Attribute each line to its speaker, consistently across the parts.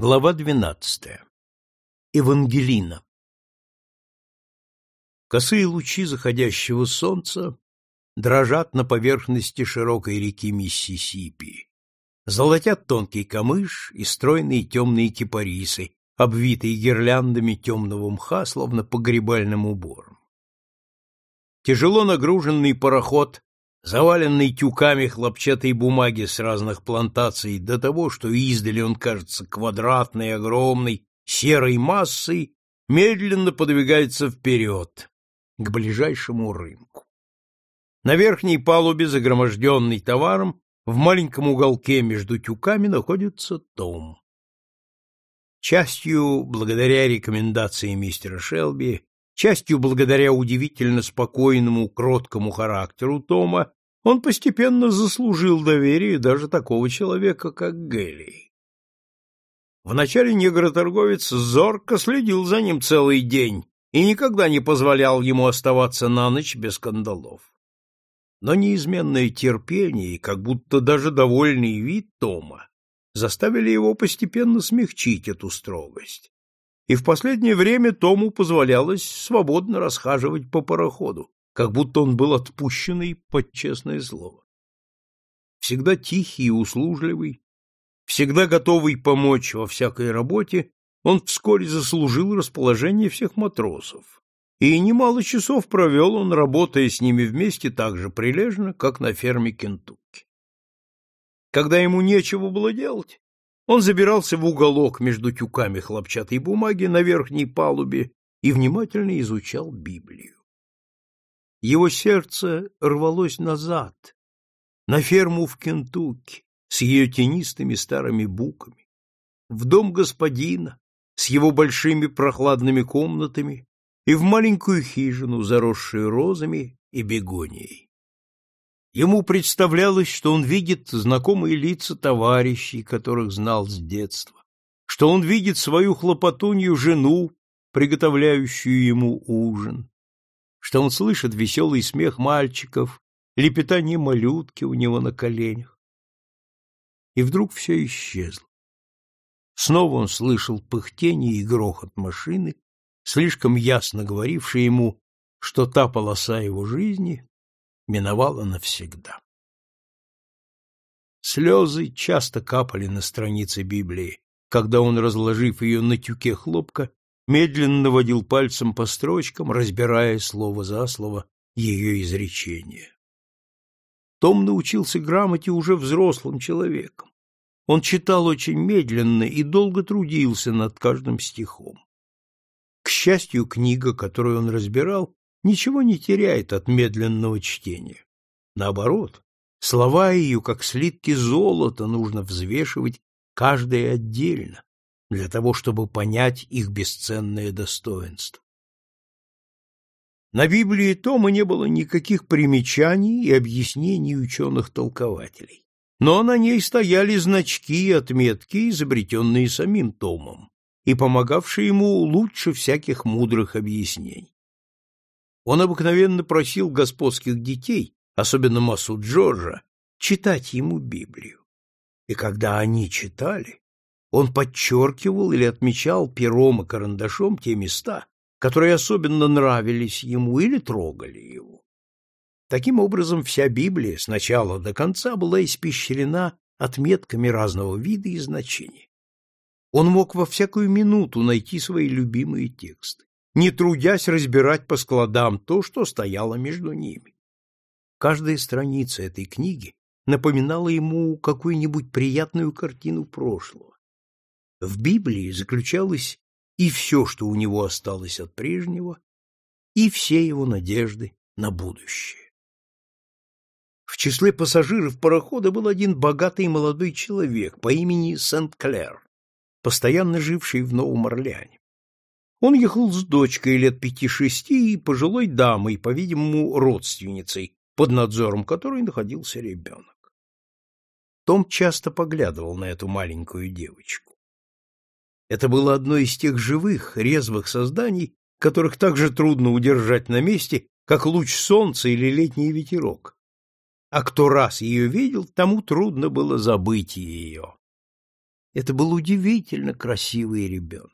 Speaker 1: Глава двенадцатая. Евангелина. Косые лучи заходящего солнца дрожат на поверхности широкой реки Миссисипи. Золотят тонкий камыш и стройные темные кипарисы, обвитые гирляндами темного мха, словно погребальным убором. Тяжело нагруженный пароход заваленный тюками хлопчатой бумаги с разных плантаций до того, что издали он кажется квадратной, огромной, серой массой, медленно подвигается вперед, к ближайшему рынку. На верхней палубе, загроможденной товаром, в маленьком уголке между тюками находится Том. Частью, благодаря рекомендации мистера Шелби, частью благодаря удивительно спокойному, кроткому характеру Тома, он постепенно заслужил доверие даже такого человека, как Гелий. Вначале негроторговец зорко следил за ним целый день и никогда не позволял ему оставаться на ночь без кандалов. Но неизменное терпение и как будто даже довольный вид Тома заставили его постепенно смягчить эту строгость. И в последнее время Тому позволялось свободно расхаживать по пароходу, как будто он был отпущенный под честное слово. Всегда тихий и услужливый, всегда готовый помочь во всякой работе, он вскоре заслужил расположение всех матросов, и немало часов провел он, работая с ними вместе так же прилежно, как на ферме Кентукки. Когда ему нечего было делать, он забирался в уголок между тюками хлопчатой бумаги на верхней палубе и внимательно изучал Библию. Его сердце рвалось назад, на ферму в Кентукки с ее тенистыми старыми буками, в дом господина с его большими прохладными комнатами и в маленькую хижину, заросшую розами и бегонией. Ему представлялось, что он видит знакомые лица товарищей, которых знал с детства, что он видит свою хлопотунью жену, приготовляющую ему ужин, что он слышит веселый смех мальчиков, лепетание малютки у него на коленях. И вдруг все исчезло. Снова он слышал пыхтение и грохот машины, слишком ясно говоривший ему, что та полоса его жизни миновала навсегда. Слезы часто капали на страницы Библии, когда он, разложив ее на тюке хлопка, медленно водил пальцем по строчкам, разбирая слово за слово ее изречение. Том научился грамоте уже взрослым человеком. Он читал очень медленно и долго трудился над каждым стихом. К счастью, книга, которую он разбирал, ничего не теряет от медленного чтения. Наоборот, слова ее, как слитки золота, нужно взвешивать каждое отдельно, для того, чтобы понять их бесценное достоинство. На Библии Тома не было никаких примечаний и объяснений ученых-толкователей, но на ней стояли значки и отметки, изобретенные самим Томом, и помогавшие ему лучше всяких мудрых объяснений. Он обыкновенно просил господских детей, особенно массу Джорджа, читать ему Библию. И когда они читали, он подчеркивал или отмечал пером и карандашом те места, которые особенно нравились ему или трогали его. Таким образом, вся Библия с начала до конца была испещрена отметками разного вида и значения. Он мог во всякую минуту найти свои любимые тексты, не трудясь разбирать по складам то, что стояло между ними. Каждая страница этой книги напоминала ему какую-нибудь приятную картину прошлого, в Библии заключалось и все, что у него осталось от прежнего, и все его надежды на будущее. В числе пассажиров парохода был один богатый молодой человек по имени Сент-Клер, постоянно живший в Новом Орлеане. Он ехал с дочкой лет пяти-шести и пожилой дамой, по-видимому, родственницей, под надзором которой находился ребенок. Том часто поглядывал на эту маленькую девочку. Это было одно из тех живых, резвых созданий, которых так же трудно удержать на месте, как луч солнца или летний ветерок. А кто раз ее видел, тому трудно было забыть ее. Это был удивительно красивый ребенок.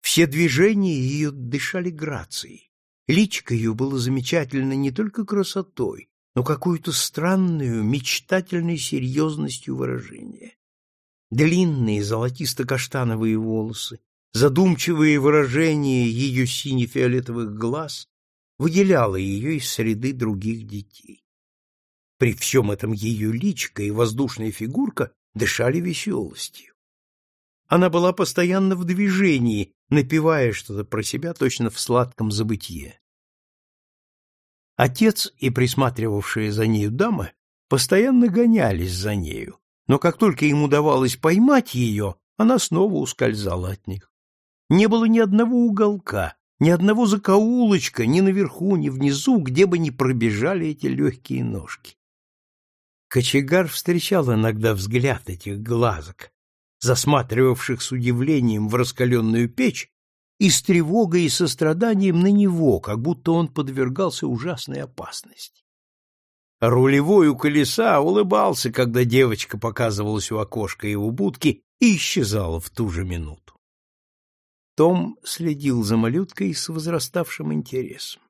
Speaker 1: Все движения ее дышали грацией. Личико ее было замечательно не только красотой, но какую-то странную, мечтательной серьезностью выражения. Длинные золотисто-каштановые волосы, задумчивые выражения ее сине-фиолетовых глаз выделяло ее из среды других детей. При всем этом ее личико и воздушная фигурка дышали веселостью. Она была постоянно в движении, напевая что-то про себя точно в сладком забытье. Отец и присматривавшая за нею дама постоянно гонялись за нею, но как только им удавалось поймать ее, она снова ускользала от них. Не было ни одного уголка, ни одного закоулочка, ни наверху, ни внизу, где бы не пробежали эти легкие ножки. Кочегар встречал иногда взгляд этих глазок, засматривавших с удивлением в раскаленную печь, и с тревогой и состраданием на него, как будто он подвергался ужасной опасности. Рулевой у колеса улыбался, когда девочка показывалась у окошка его будки и исчезала в ту же минуту. Том следил за малюткой с возраставшим интересом.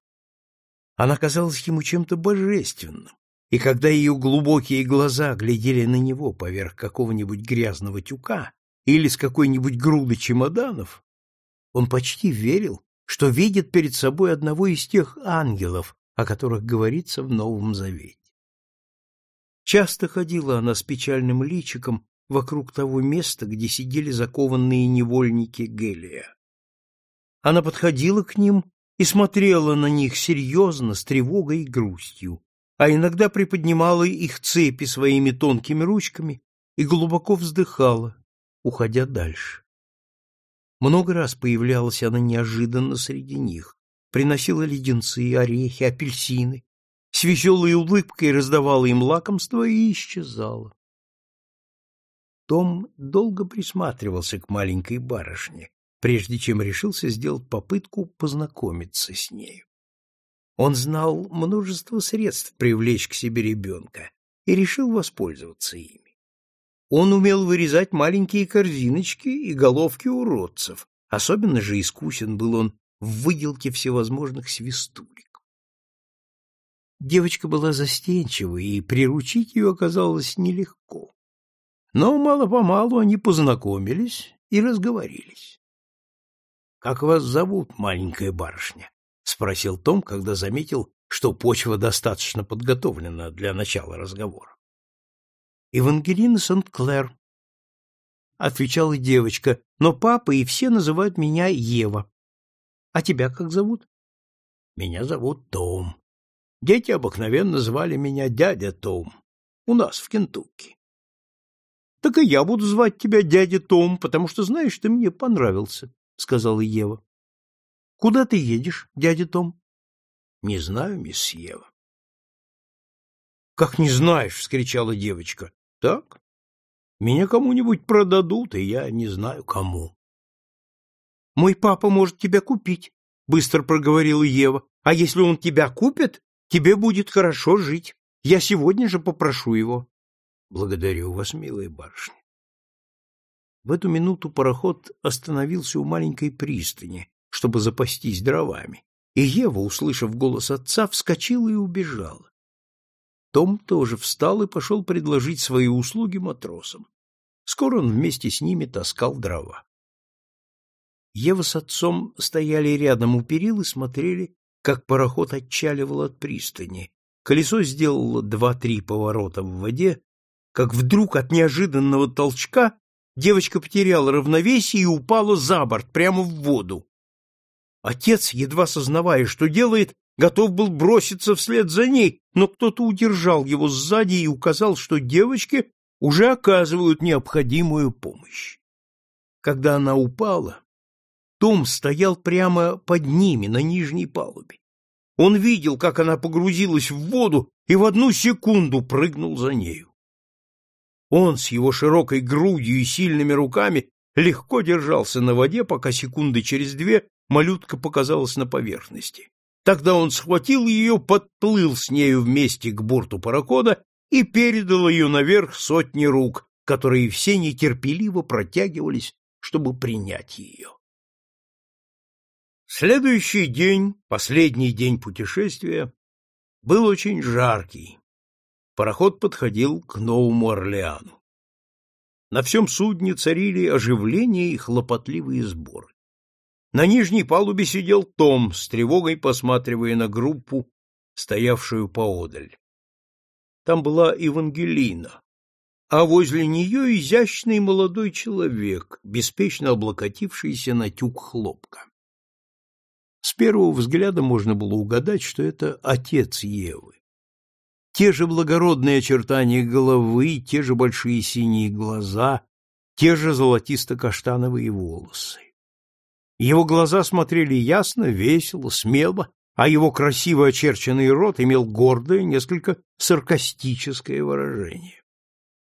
Speaker 1: Она казалась ему чем-то божественным, и когда ее глубокие глаза глядели на него поверх какого-нибудь грязного тюка или с какой-нибудь груды чемоданов, он почти верил, что видит перед собой одного из тех ангелов, о которых говорится в Новом Завете. Часто ходила она с печальным личиком вокруг того места, где сидели закованные невольники Гелия. Она подходила к ним и смотрела на них серьезно, с тревогой и грустью, а иногда приподнимала их цепи своими тонкими ручками и глубоко вздыхала, уходя дальше. Много раз появлялась она неожиданно среди них, приносила леденцы, орехи, апельсины, с веселой улыбкой раздавала им лакомство и исчезала. Том долго присматривался к маленькой барышне, прежде чем решился сделать попытку познакомиться с нею. Он знал множество средств привлечь к себе ребенка и решил воспользоваться ими. Он умел вырезать маленькие корзиночки и головки уродцев, особенно же искусен был он в выделке всевозможных свистулек. Девочка была застенчива, и приручить ее оказалось нелегко. Но мало-помалу они познакомились и разговорились. — Как вас зовут, маленькая барышня? — спросил Том, когда заметил, что почва достаточно подготовлена для начала разговора. — Евангелина Сент-Клэр, — отвечала девочка, — но папа и все называют меня Ева. А тебя как зовут? — Меня зовут Том. Дети обыкновенно звали меня дядя Том. У нас в Кентукки. — Так и я буду звать тебя дядя Том, потому что, знаешь, ты мне понравился, — сказала Ева. — Куда ты едешь, дядя Том? — Не знаю, мисс Ева. — Как не знаешь? — вскричала девочка. — Так. Меня кому-нибудь продадут, и я не знаю, кому. — Мой папа может тебя купить, — быстро проговорила Ева. — А если он тебя купит, тебе будет хорошо жить. Я сегодня же попрошу его. — Благодарю вас, милая барышня. В эту минуту пароход остановился у маленькой пристани, чтобы запастись дровами, и Ева, услышав голос отца, вскочила и убежала. Том тоже встал и пошел предложить свои услуги матросам. Скоро он вместе с ними таскал дрова. Ева с отцом стояли рядом у перил и смотрели, как пароход отчаливал от пристани. Колесо сделало два-три поворота в воде, как вдруг от неожиданного толчка девочка потеряла равновесие и упала за борт, прямо в воду. Отец, едва сознавая, что делает, готов был броситься вслед за ней, но кто-то удержал его сзади и указал, что девочке уже оказывают необходимую помощь. Когда она упала, том стоял прямо под ними на нижней палубе. Он видел, как она погрузилась в воду и в одну секунду прыгнул за нею. Он с его широкой грудью и сильными руками легко держался на воде, пока секунды через две малютка показалась на поверхности. Тогда он схватил ее, подплыл с нею вместе к борту парохода и передал ее наверх сотни рук, которые все нетерпеливо протягивались, чтобы принять ее. Следующий день, последний день путешествия, был очень жаркий. Пароход подходил к Новому Орлеану. На всем судне царили оживление и хлопотливые сборы. На нижней палубе сидел Том, с тревогой посматривая на группу, стоявшую поодаль. Там была Евангелина, а возле нее изящный молодой человек, беспечно облокотившийся на тюк хлопка. С первого взгляда можно было угадать, что это отец Евы. Те же благородные очертания головы, те же большие синие глаза, те же золотисто-каштановые волосы. Его глаза смотрели ясно, весело, смело, а его красиво очерченный рот имел гордое, несколько саркастическое выражение.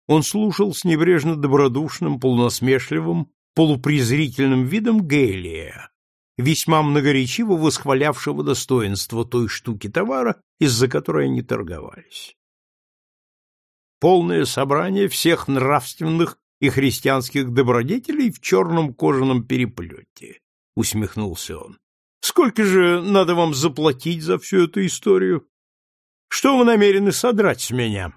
Speaker 1: Он слушал с небрежно добродушным, полунасмешливым, полупрезрительным видом Гелия, весьма многоречиво восхвалявшего достоинство той штуки товара, из-за которой они торговались. Полное собрание всех нравственных и христианских добродетелей в черном кожаном переплете, — усмехнулся он. — Сколько же надо вам заплатить за всю эту историю? Что вы намерены содрать с меня?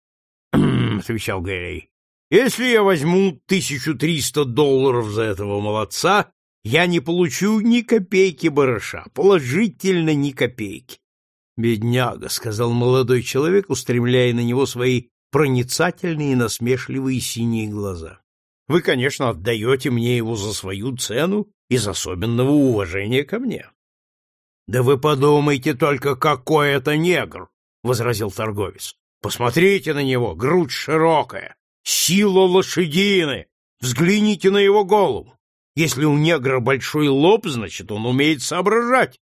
Speaker 1: — отвечал Гэрри. — Если я возьму тысячу триста долларов за этого молодца, я не получу ни копейки барыша, положительно ни копейки. Бедняга, сказал молодой человек, устремляя на него свои проницательные и насмешливые синие глаза. Вы, конечно, отдаете мне его за свою цену из особенного уважения ко мне. Да вы подумайте только, какой это негр, возразил торговец. Посмотрите на него, грудь широкая, сила лошадины. Взгляните на его голову. Если у негра большой лоб, значит, он умеет соображать.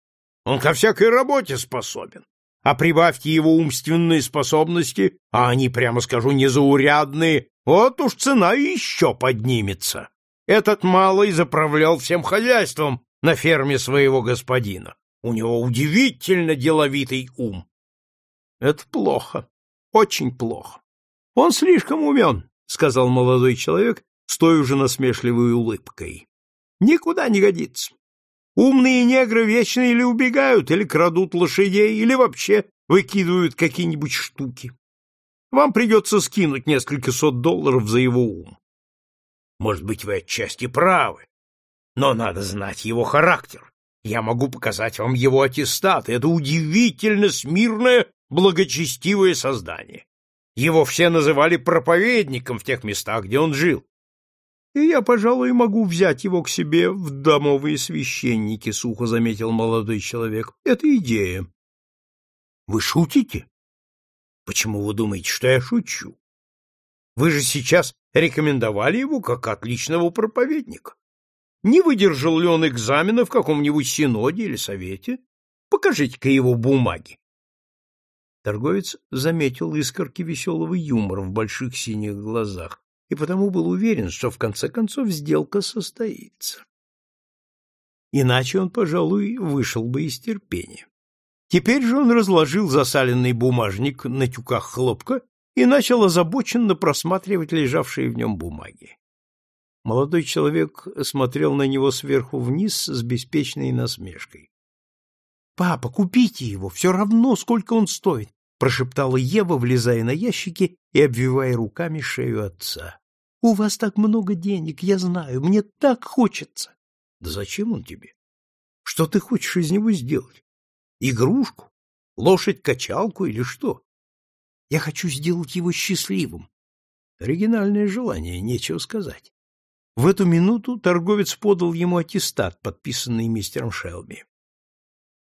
Speaker 1: Он ко всякой работе способен. А прибавьте его умственные способности, а они, прямо скажу, незаурядные, вот уж цена еще поднимется. Этот малый заправлял всем хозяйством на ферме своего господина. У него удивительно деловитый ум. Это плохо, очень плохо. Он слишком умен, — сказал молодой человек с той же насмешливой улыбкой. Никуда не годится. Умные негры вечно или убегают, или крадут лошадей, или вообще выкидывают какие-нибудь штуки. Вам придется скинуть несколько сот долларов за его ум. Может быть, вы отчасти правы, но надо знать его характер. Я могу показать вам его аттестат. Это удивительно смирное, благочестивое создание. Его все называли проповедником в тех местах, где он жил и я, пожалуй, могу взять его к себе в домовые священники, — сухо заметил молодой человек. — Это идея. — Вы шутите? — Почему вы думаете, что я шучу? Вы же сейчас рекомендовали его как отличного проповедника. Не выдержал ли он экзамена в каком-нибудь синоде или совете? Покажите-ка его бумаги. Торговец заметил искорки веселого юмора в больших синих глазах и потому был уверен, что в конце концов сделка состоится. Иначе он, пожалуй, вышел бы из терпения. Теперь же он разложил засаленный бумажник на тюках хлопка и начал озабоченно просматривать лежавшие в нем бумаги. Молодой человек смотрел на него сверху вниз с беспечной насмешкой. — Папа, купите его, все равно, сколько он стоит, — прошептала Ева, влезая на ящики и обвивая руками шею отца. У вас так много денег, я знаю, мне так хочется. Да зачем он тебе? Что ты хочешь из него сделать? Игрушку? Лошадь-качалку или что? Я хочу сделать его счастливым. Оригинальное желание, нечего сказать. В эту минуту торговец подал ему аттестат, подписанный мистером Шелби.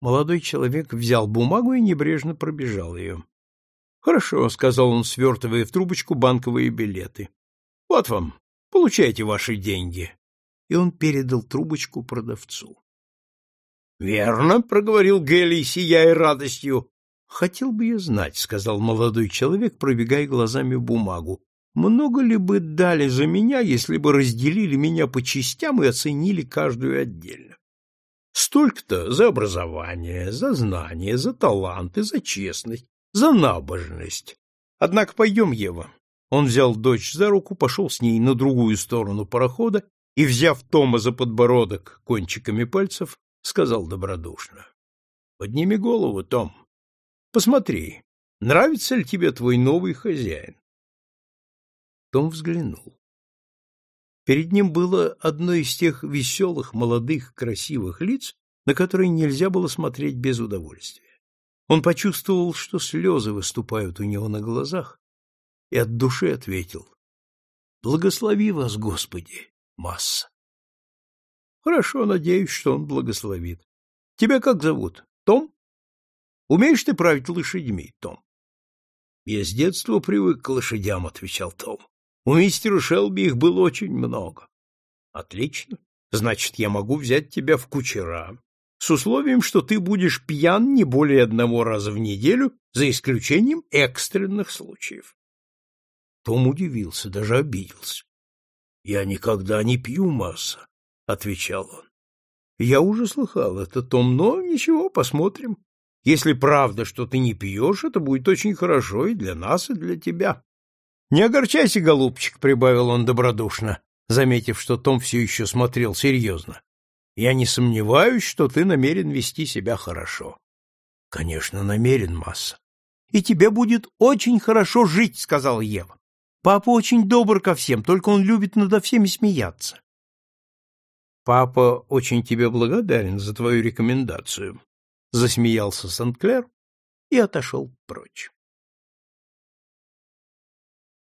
Speaker 1: Молодой человек взял бумагу и небрежно пробежал ее. — Хорошо, — сказал он, свертывая в трубочку банковые билеты. Вот вам, получайте ваши деньги. И он передал трубочку продавцу. Верно, проговорил Гелий, сияя радостью. Хотел бы я знать, сказал молодой человек, пробегая глазами бумагу. Много ли бы дали за меня, если бы разделили меня по частям и оценили каждую отдельно? Столько-то за образование, за знание, за таланты, за честность, за набожность. Однако пойдем, Ева, Он взял дочь за руку, пошел с ней на другую сторону парохода и, взяв Тома за подбородок кончиками пальцев, сказал добродушно. — Подними голову, Том. Посмотри, нравится ли тебе твой новый хозяин? Том взглянул. Перед ним было одно из тех веселых, молодых, красивых лиц, на которые нельзя было смотреть без удовольствия. Он почувствовал, что слезы выступают у него на глазах, и от души ответил «Благослови вас, Господи, масса». «Хорошо, надеюсь, что он благословит. Тебя как зовут? Том? Умеешь ты править лошадьми, Том?» «Я с детства привык к лошадям», — отвечал Том. «У мистера Шелби их было очень много». «Отлично. Значит, я могу взять тебя в кучера, с условием, что ты будешь пьян не более одного раза в неделю, за исключением экстренных случаев. Том удивился, даже обиделся. — Я никогда не пью, Масса, — отвечал он. — Я уже слыхал это, Том, но ничего, посмотрим. Если правда, что ты не пьешь, это будет очень хорошо и для нас, и для тебя. — Не огорчайся, голубчик, — прибавил он добродушно, заметив, что Том все еще смотрел серьезно. — Я не сомневаюсь, что ты намерен вести себя хорошо. — Конечно, намерен, Масса. — И тебе будет очень хорошо жить, — сказала Ева. Папа очень добр ко всем, только он любит надо всеми смеяться. Папа очень тебе благодарен за твою рекомендацию, засмеялся Сент-Клер и отошел прочь.